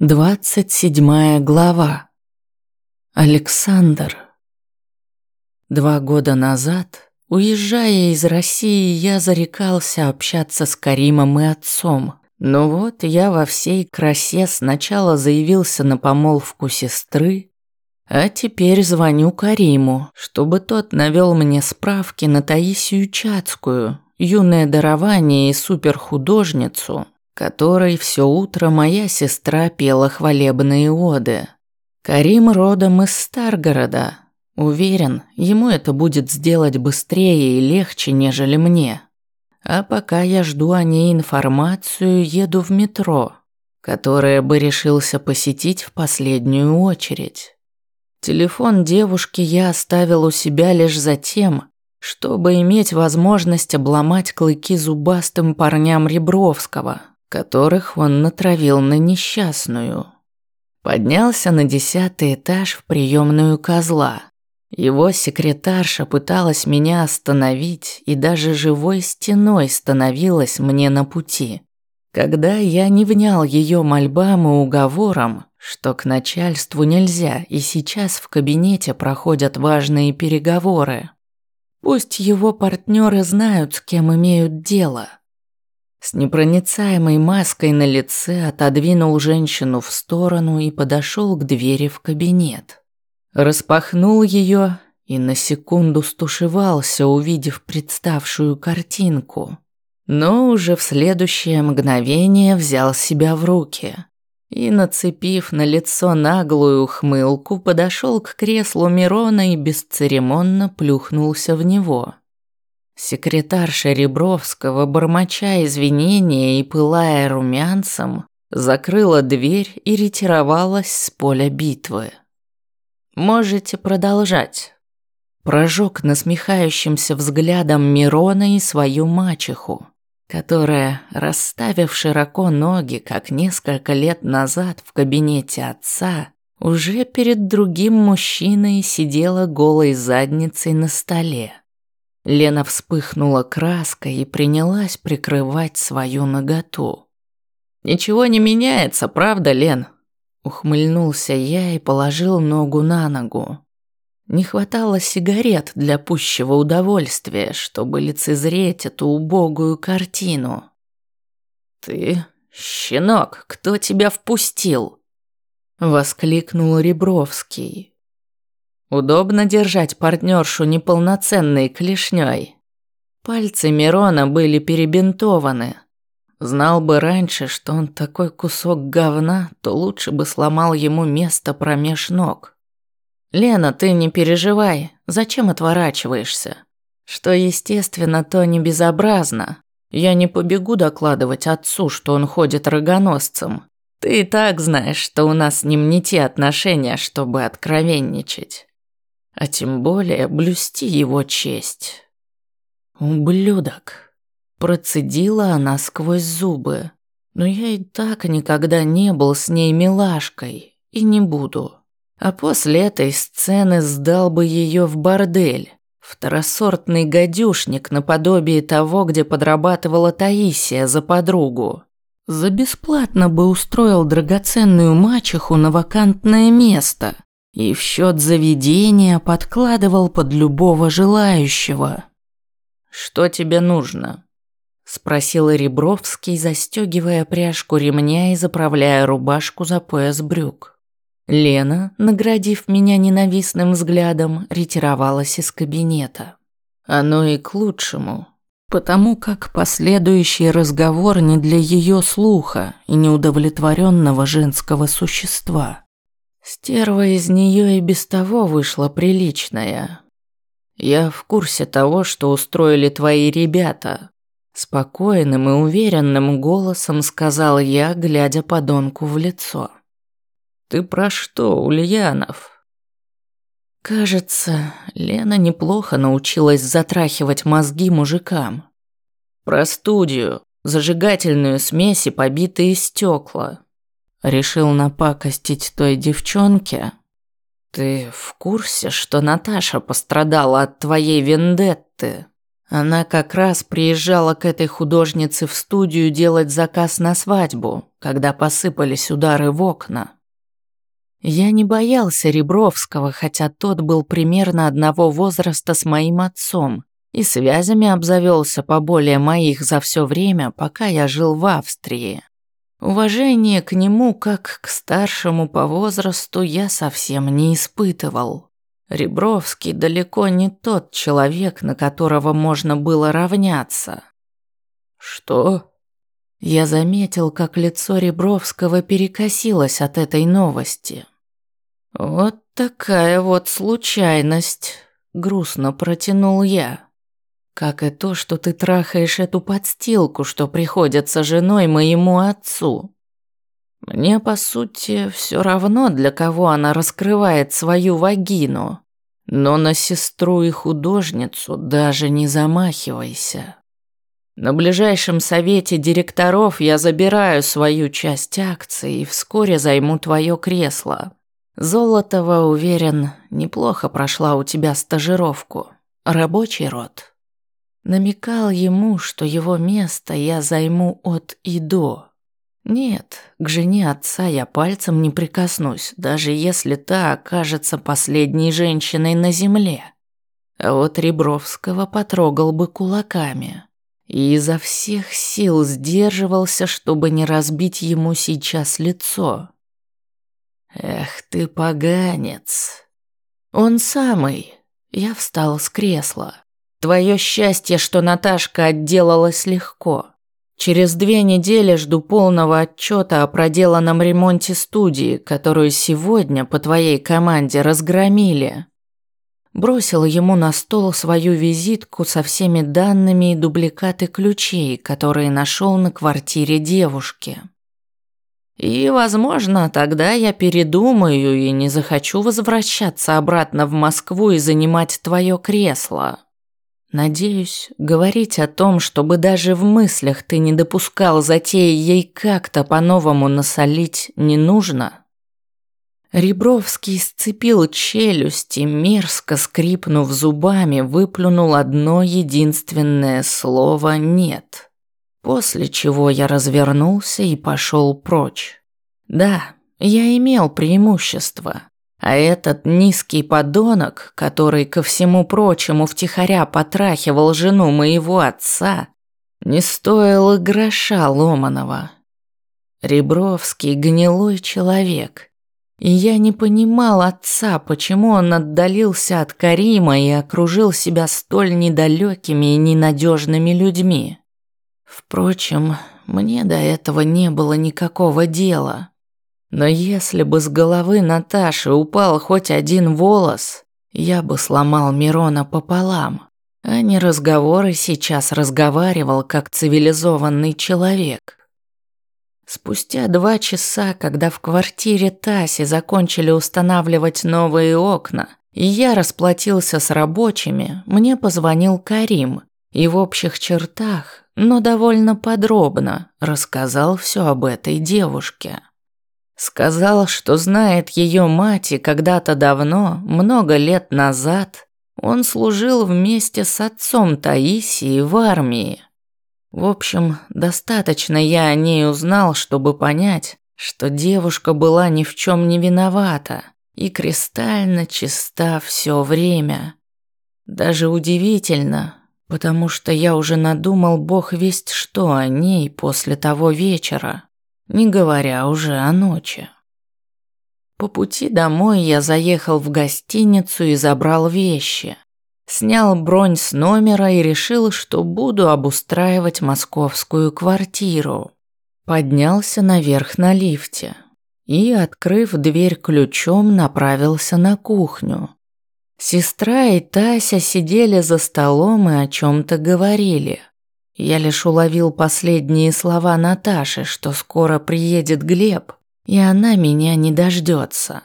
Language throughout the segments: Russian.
Двадцать седьмая глава. Александр. Два года назад, уезжая из России, я зарекался общаться с Каримом и отцом. Но вот я во всей красе сначала заявился на помолвку сестры, а теперь звоню Кариму, чтобы тот навел мне справки на Таисию Чацкую, юное дарование и суперхудожницу, которой все утро моя сестра пела хвалебные оды. Карим родом из Старгорода. Уверен, ему это будет сделать быстрее и легче, нежели мне. А пока я жду о ней информацию, еду в метро, которое бы решился посетить в последнюю очередь. Телефон девушки я оставил у себя лишь за тем, чтобы иметь возможность обломать клыки зубастым парням Ребровского – которых он натравил на несчастную. Поднялся на десятый этаж в приемную козла. Его секретарша пыталась меня остановить и даже живой стеной становилась мне на пути. Когда я не внял ее мольбам и уговорам, что к начальству нельзя и сейчас в кабинете проходят важные переговоры. Пусть его партнеры знают, с кем имеют дело – с непроницаемой маской на лице отодвинул женщину в сторону и подошел к двери в кабинет. Распахнул ее и на секунду стушевался, увидев представшую картинку. Но уже в следующее мгновение взял себя в руки и, нацепив на лицо наглую ухмылку, подошел к креслу Мирона и бесцеремонно плюхнулся в него. Секретарша Ребровского, бормоча извинения и пылая румянцем, закрыла дверь и ретировалась с поля битвы. «Можете продолжать». Прожег насмехающимся взглядом Мирона и свою мачеху, которая, расставив широко ноги, как несколько лет назад в кабинете отца, уже перед другим мужчиной сидела голой задницей на столе. Лена вспыхнула краской и принялась прикрывать свою наготу. «Ничего не меняется, правда, Лен?» Ухмыльнулся я и положил ногу на ногу. Не хватало сигарет для пущего удовольствия, чтобы лицезреть эту убогую картину. «Ты, щенок, кто тебя впустил?» Воскликнул Ребровский, Удобно держать партнершу неполноценной клешней. Пальцы Мирона были перебинтованы. Знал бы раньше, что он такой кусок говна, то лучше бы сломал ему место промеж ног. «Лена, ты не переживай, зачем отворачиваешься? Что естественно, то не безобразно. Я не побегу докладывать отцу, что он ходит рогоносцем. Ты и так знаешь, что у нас с ним не те отношения, чтобы откровенничать а тем более блюсти его честь. «Ублюдок!» – процедила она сквозь зубы. «Но я и так никогда не был с ней милашкой, и не буду. А после этой сцены сдал бы ее в бордель, второсортный гадюшник наподобие того, где подрабатывала Таисия за подругу. За бесплатно бы устроил драгоценную мачеху на вакантное место» и в счет заведения подкладывал под любого желающего. «Что тебе нужно?» – спросил Ребровский, застегивая пряжку ремня и заправляя рубашку за пояс брюк. Лена, наградив меня ненавистным взглядом, ретировалась из кабинета. Оно и к лучшему, потому как последующий разговор не для ее слуха и неудовлетворенного женского существа – Стерва из нее и без того вышла приличная. Я в курсе того, что устроили твои ребята. Спокойным и уверенным голосом сказал я, глядя подонку в лицо. Ты про что, Ульянов? Кажется, Лена неплохо научилась затрахивать мозги мужикам. Про студию, зажигательную смесь и побитые стекла. Решил напакостить той девчонке? Ты в курсе, что Наташа пострадала от твоей вендетты? Она как раз приезжала к этой художнице в студию делать заказ на свадьбу, когда посыпались удары в окна. Я не боялся Ребровского, хотя тот был примерно одного возраста с моим отцом и связями обзавелся поболее моих за все время, пока я жил в Австрии. Уважение к нему, как к старшему по возрасту, я совсем не испытывал. Ребровский далеко не тот человек, на которого можно было равняться. Что? Я заметил, как лицо Ребровского перекосилось от этой новости. Вот такая вот случайность, грустно протянул я. Как и то, что ты трахаешь эту подстилку, что приходится женой моему отцу. Мне, по сути, все равно, для кого она раскрывает свою вагину. Но на сестру и художницу даже не замахивайся. На ближайшем совете директоров я забираю свою часть акций и вскоре займу твое кресло. Золотова, уверен, неплохо прошла у тебя стажировку. Рабочий род. Намекал ему, что его место я займу от и до. Нет, к жене отца я пальцем не прикоснусь, даже если та окажется последней женщиной на земле. А вот Ребровского потрогал бы кулаками и изо всех сил сдерживался, чтобы не разбить ему сейчас лицо. Эх ты поганец. Он самый. Я встал с кресла. Твое счастье, что Наташка отделалась легко. Через две недели жду полного отчета о проделанном ремонте студии, которую сегодня по твоей команде разгромили. Бросил ему на стол свою визитку со всеми данными и дубликаты ключей, которые нашел на квартире девушки. И, возможно, тогда я передумаю и не захочу возвращаться обратно в Москву и занимать твое кресло. Надеюсь, говорить о том, чтобы даже в мыслях ты не допускал затеи ей как-то по-новому насолить, не нужно. Ребровский сцепил челюсть и, мерзко скрипнув зубами, выплюнул одно единственное слово «нет». После чего я развернулся и пошел прочь. Да, я имел преимущество. А этот низкий подонок, который ко всему прочему втихаря потрахивал жену моего отца, не стоил и гроша ломаного. Ребровский гнилой человек. И я не понимал отца, почему он отдалился от Карима и окружил себя столь недалекими и ненадежными людьми. Впрочем, мне до этого не было никакого дела. Но если бы с головы Наташи упал хоть один волос, я бы сломал Мирона пополам, а не разговоры сейчас разговаривал как цивилизованный человек. Спустя два часа, когда в квартире Таси закончили устанавливать новые окна, и я расплатился с рабочими, мне позвонил Карим и в общих чертах, но довольно подробно рассказал все об этой девушке. Сказал, что знает ее мать, и когда-то давно, много лет назад, он служил вместе с отцом Таисии в армии. В общем, достаточно я о ней узнал, чтобы понять, что девушка была ни в чем не виновата и кристально чиста все время. Даже удивительно, потому что я уже надумал бог весть что о ней после того вечера не говоря уже о ночи. По пути домой я заехал в гостиницу и забрал вещи. Снял бронь с номера и решил, что буду обустраивать московскую квартиру. Поднялся наверх на лифте и, открыв дверь ключом, направился на кухню. Сестра и Тася сидели за столом и о чем-то говорили – я лишь уловил последние слова Наташи, что скоро приедет Глеб, и она меня не дождется.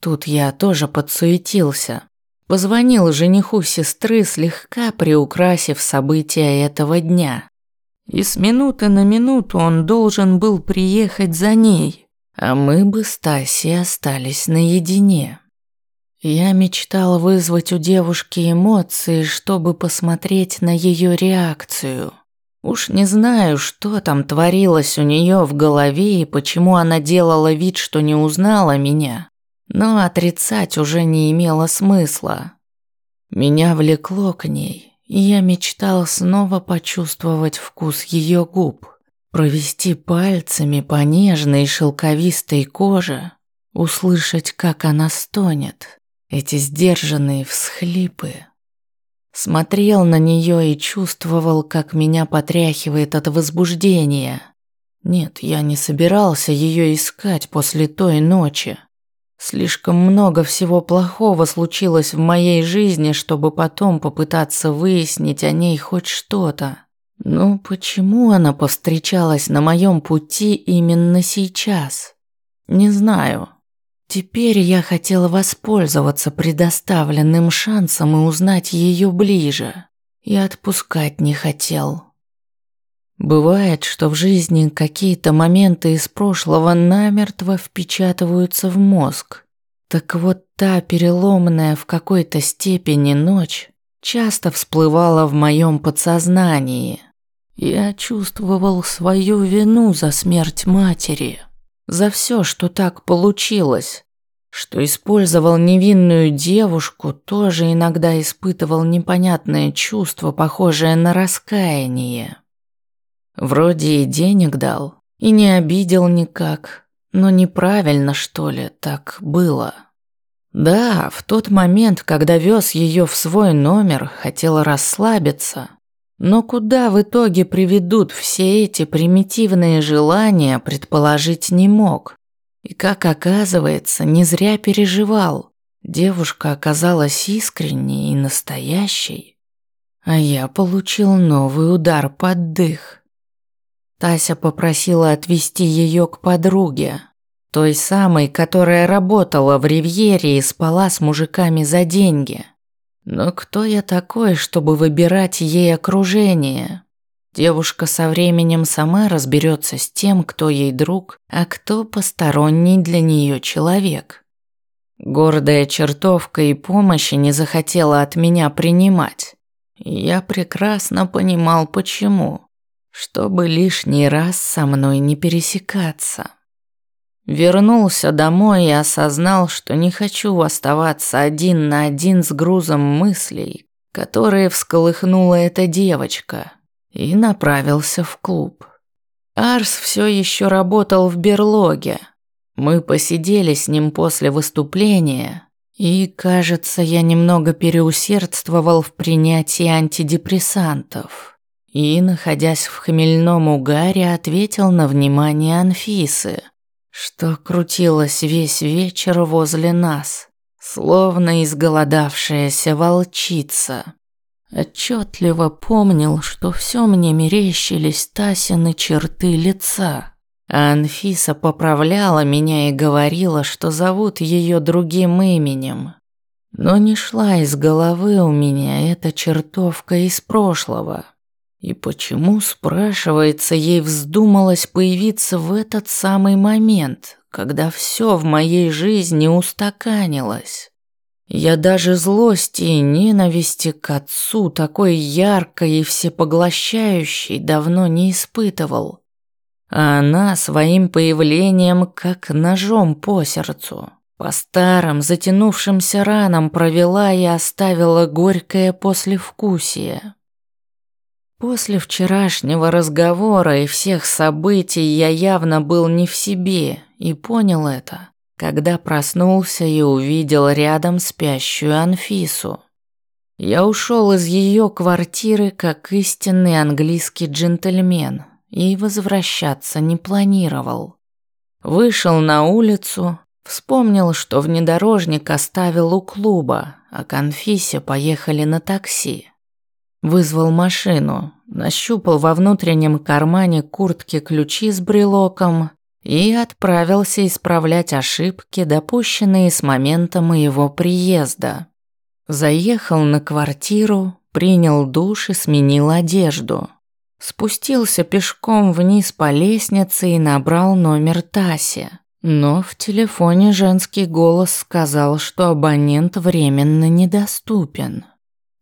Тут я тоже подсуетился. Позвонил жениху сестры, слегка приукрасив события этого дня. И с минуты на минуту он должен был приехать за ней, а мы бы с Тасей остались наедине. Я мечтал вызвать у девушки эмоции, чтобы посмотреть на ее реакцию. Уж не знаю, что там творилось у нее в голове и почему она делала вид, что не узнала меня. Но отрицать уже не имело смысла. Меня влекло к ней, и я мечтал снова почувствовать вкус ее губ, провести пальцами по нежной шелковистой коже, услышать, как она стонет, эти сдержанные всхлипы. Смотрел на нее и чувствовал, как меня потряхивает от возбуждения. Нет, я не собирался ее искать после той ночи. Слишком много всего плохого случилось в моей жизни, чтобы потом попытаться выяснить о ней хоть что-то. Но почему она повстречалась на моем пути именно сейчас? Не знаю. Теперь я хотела воспользоваться предоставленным шансом и узнать ее ближе. И отпускать не хотел. Бывает, что в жизни какие-то моменты из прошлого намертво впечатываются в мозг. Так вот та переломная в какой-то степени ночь часто всплывала в моем подсознании. Я чувствовал свою вину за смерть матери, за все, что так получилось, что использовал невинную девушку, тоже иногда испытывал непонятное чувство, похожее на раскаяние. Вроде и денег дал, и не обидел никак, но неправильно, что ли, так было. Да, в тот момент, когда вез ее в свой номер, хотел расслабиться. Но куда в итоге приведут все эти примитивные желания, предположить не мог. И как оказывается, не зря переживал. Девушка оказалась искренней и настоящей. А я получил новый удар под дых. Тася попросила отвезти ее к подруге, той самой, которая работала в Ривьере и спала с мужиками за деньги. Но кто я такой, чтобы выбирать ей окружение? Девушка со временем сама разберется с тем, кто ей друг, а кто посторонний для нее человек. Гордая чертовка и помощи не захотела от меня принимать. Я прекрасно понимал, почему чтобы лишний раз со мной не пересекаться. Вернулся домой и осознал, что не хочу оставаться один на один с грузом мыслей, которые всколыхнула эта девочка, и направился в клуб. Арс все еще работал в берлоге. Мы посидели с ним после выступления, и, кажется, я немного переусердствовал в принятии антидепрессантов и, находясь в хмельном угаре, ответил на внимание Анфисы, что крутилась весь вечер возле нас, словно изголодавшаяся волчица. Отчетливо помнил, что все мне мерещились Тасины черты лица. А Анфиса поправляла меня и говорила, что зовут ее другим именем. Но не шла из головы у меня эта чертовка из прошлого. И почему, спрашивается, ей вздумалось появиться в этот самый момент, когда все в моей жизни устаканилось? Я даже злости и ненависти к отцу такой яркой и всепоглощающей давно не испытывал. А она своим появлением как ножом по сердцу. По старым затянувшимся ранам провела и оставила горькое послевкусие. После вчерашнего разговора и всех событий я явно был не в себе и понял это, когда проснулся и увидел рядом спящую Анфису. Я ушел из ее квартиры как истинный английский джентльмен и возвращаться не планировал. Вышел на улицу, вспомнил, что внедорожник оставил у клуба, а к Анфисе поехали на такси. Вызвал машину, нащупал во внутреннем кармане куртки ключи с брелоком и отправился исправлять ошибки, допущенные с момента моего приезда. Заехал на квартиру, принял душ и сменил одежду. Спустился пешком вниз по лестнице и набрал номер Таси. Но в телефоне женский голос сказал, что абонент временно недоступен.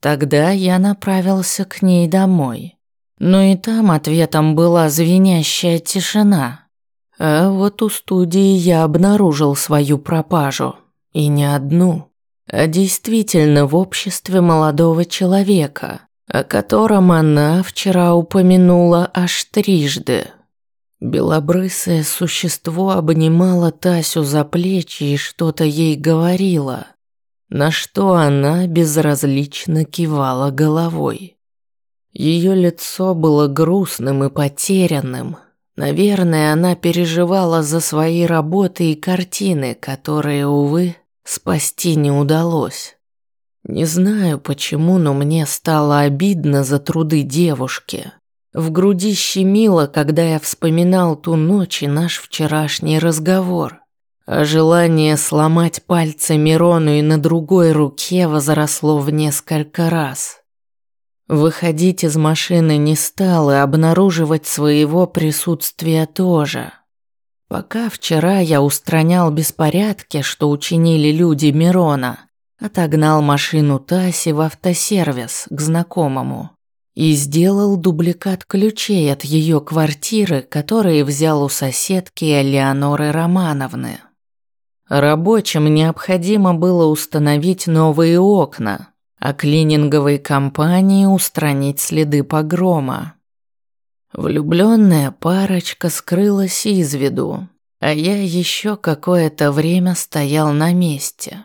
Тогда я направился к ней домой. Но и там ответом была звенящая тишина. А вот у студии я обнаружил свою пропажу. И не одну, а действительно в обществе молодого человека, о котором она вчера упомянула аж трижды. Белобрысое существо обнимало Тасю за плечи и что-то ей говорило, на что она безразлично кивала головой. Ее лицо было грустным и потерянным. Наверное, она переживала за свои работы и картины, которые, увы, спасти не удалось. Не знаю почему, но мне стало обидно за труды девушки. В груди щемило, когда я вспоминал ту ночь и наш вчерашний разговор. А желание сломать пальцы Мирону и на другой руке возросло в несколько раз. Выходить из машины не стал и обнаруживать своего присутствия тоже. Пока вчера я устранял беспорядки, что учинили люди Мирона, отогнал машину Таси в автосервис к знакомому и сделал дубликат ключей от ее квартиры, которые взял у соседки Элеоноры Романовны. Рабочим необходимо было установить новые окна, а клининговой компании устранить следы погрома. Влюбленная парочка скрылась из виду, а я еще какое-то время стоял на месте.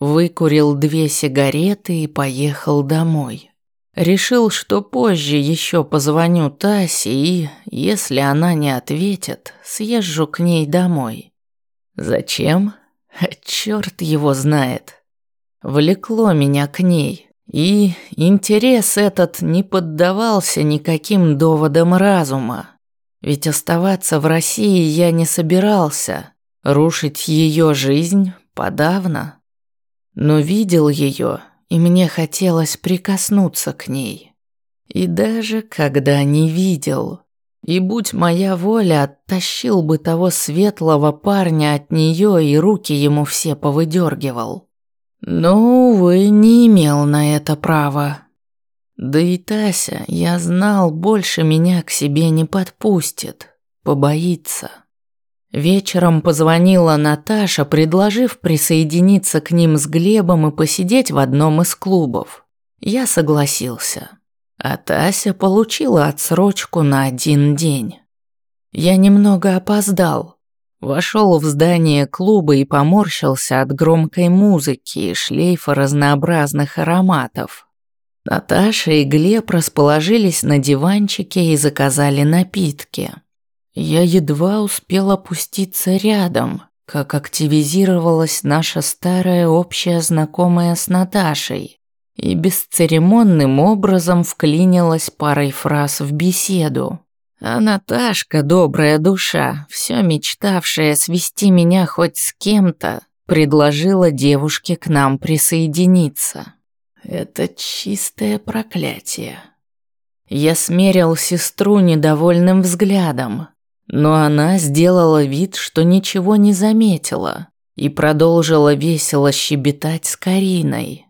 Выкурил две сигареты и поехал домой. Решил, что позже еще позвоню Тасе и, если она не ответит, съезжу к ней домой. Зачем? Черт его знает. Влекло меня к ней, и интерес этот не поддавался никаким доводам разума. Ведь оставаться в России я не собирался, рушить ее жизнь подавно. Но видел ее и мне хотелось прикоснуться к ней. И даже когда не видел, и будь моя воля, оттащил бы того светлого парня от нее и руки ему все повыдергивал. Но, увы, не имел на это права. Да и Тася, я знал, больше меня к себе не подпустит, побоится. Вечером позвонила Наташа, предложив присоединиться к ним с Глебом и посидеть в одном из клубов. Я согласился. А Тася получила отсрочку на один день. Я немного опоздал. Вошел в здание клуба и поморщился от громкой музыки и шлейфа разнообразных ароматов. Наташа и Глеб расположились на диванчике и заказали напитки. Я едва успел опуститься рядом, как активизировалась наша старая общая знакомая с Наташей и бесцеремонным образом вклинилась парой фраз в беседу. А Наташка, добрая душа, все мечтавшая свести меня хоть с кем-то, предложила девушке к нам присоединиться. Это чистое проклятие. Я смерил сестру недовольным взглядом, но она сделала вид, что ничего не заметила и продолжила весело щебетать с Кариной.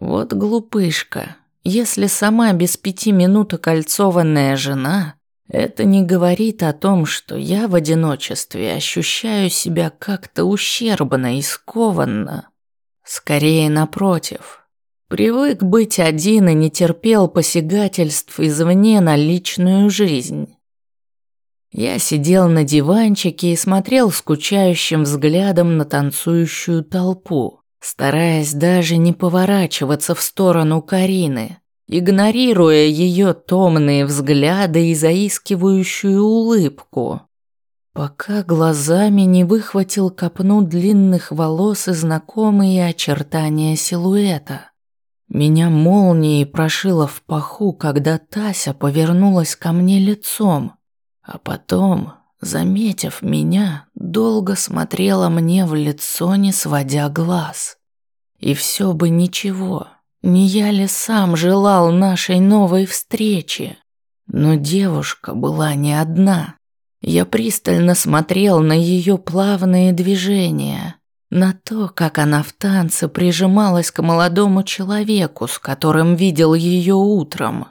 Вот глупышка. Если сама без пяти минут окольцованная жена, это не говорит о том, что я в одиночестве ощущаю себя как-то ущербно и скованно. Скорее напротив. Привык быть один и не терпел посягательств извне на личную жизнь. Я сидел на диванчике и смотрел скучающим взглядом на танцующую толпу, стараясь даже не поворачиваться в сторону Карины, игнорируя ее томные взгляды и заискивающую улыбку, пока глазами не выхватил копну длинных волос и знакомые очертания силуэта. Меня молнией прошило в паху, когда Тася повернулась ко мне лицом – а потом, заметив меня, долго смотрела мне в лицо, не сводя глаз. И все бы ничего, не я ли сам желал нашей новой встречи? Но девушка была не одна. Я пристально смотрел на ее плавные движения, на то, как она в танце прижималась к молодому человеку, с которым видел ее утром,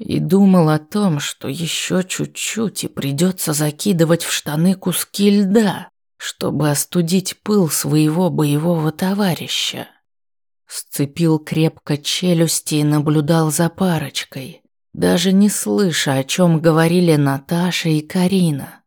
и думал о том, что еще чуть-чуть и придется закидывать в штаны куски льда, чтобы остудить пыл своего боевого товарища. Сцепил крепко челюсти и наблюдал за парочкой, даже не слыша, о чем говорили Наташа и Карина.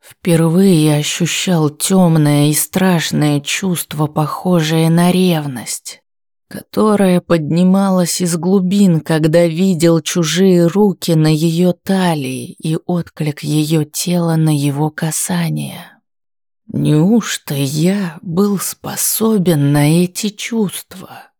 Впервые я ощущал темное и страшное чувство, похожее на ревность, которое поднималось из глубин, когда видел чужие руки на ее талии и отклик ее тела на его касание. Неужто я был способен на эти чувства?